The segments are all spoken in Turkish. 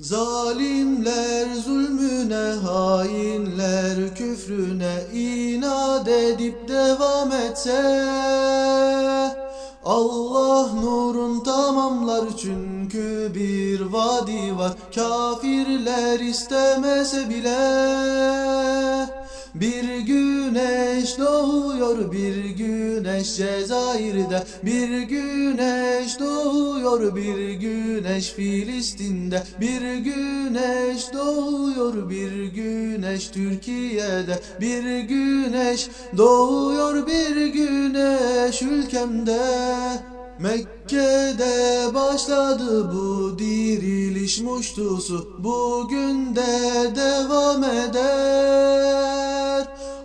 Zalimler zulmüne, hainler küfrüne inat edip devam etse Allah nurun tamamlar çünkü bir vadi var. Kafirler istemese bile bir güneş doğuyor bir güneş Cezayir'de. Bir güneş doğuyor bir güneş Filistin'de. Bir güneş doğuyor bir güneş Türkiye'de. Bir güneş doğuyor bir güneş ülkemde. Mekke'de başladı bu diriliş muştusu. Bugün de devam eder.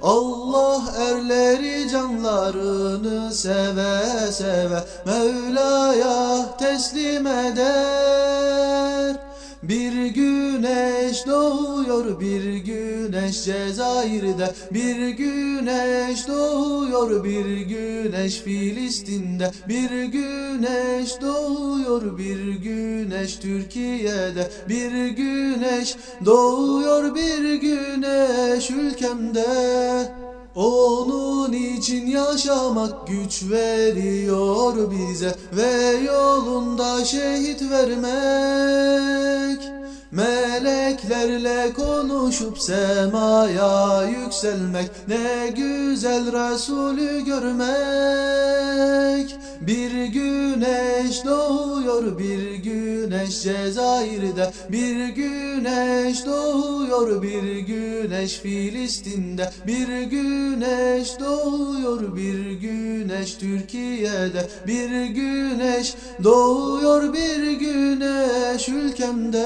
Allah erleri canlarını seve seve Mevla'ya teslim eder. Bir güneş doğuyor bir güneş Cezayir'de. Bir güneş doğuyor bir güneş Filistin'de. Bir güneş doğuyor bir güneş Türkiye'de. Bir güneş doğuyor bir güneş ülkemde onun için yaşamak güç veriyor bize ve yolunda şehit vermek. Meleklerle konuşup semaya yükselmek Ne güzel Resulü görmek. Bir güneş doğuyor bir güneş Cezayir'de. Bir güneş doğuyor bir güneş Filistin'de. Bir güneş doğuyor bir güneş Türkiye'de. Bir güneş doğuyor bir güneş ülkemde